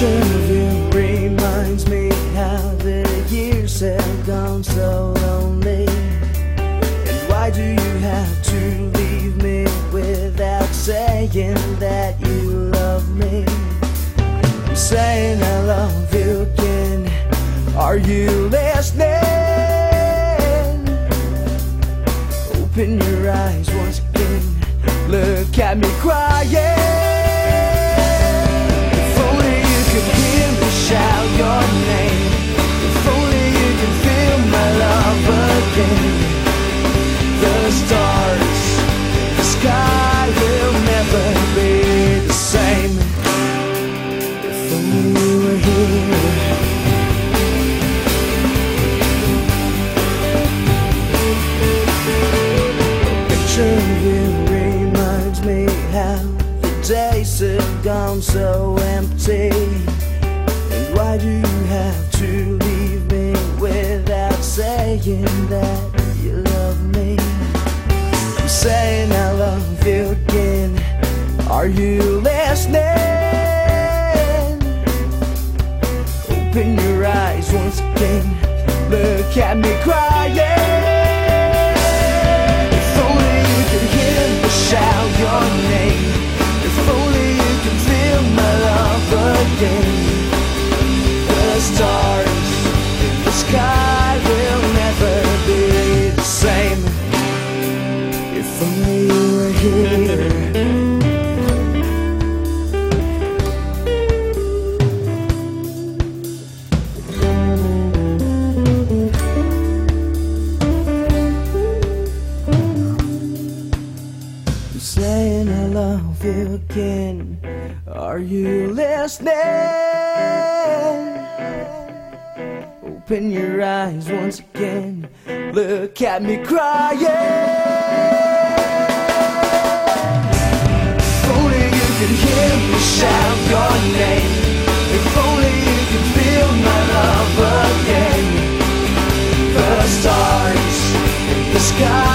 picture of you reminds me how the years have gone so lonely. And why do you have to leave me without saying that you love me? I'm saying I love you again. Are you listening? Open your eyes once again. Look at me crying. Have gone so empty. And why do you have to leave me without saying that you love me? I'm saying I love you again. Are you listening? Open your eyes once again. Look at me crying. I'm saying I love you again. Are you listening? Open your eyes once again. Look at me crying. Sky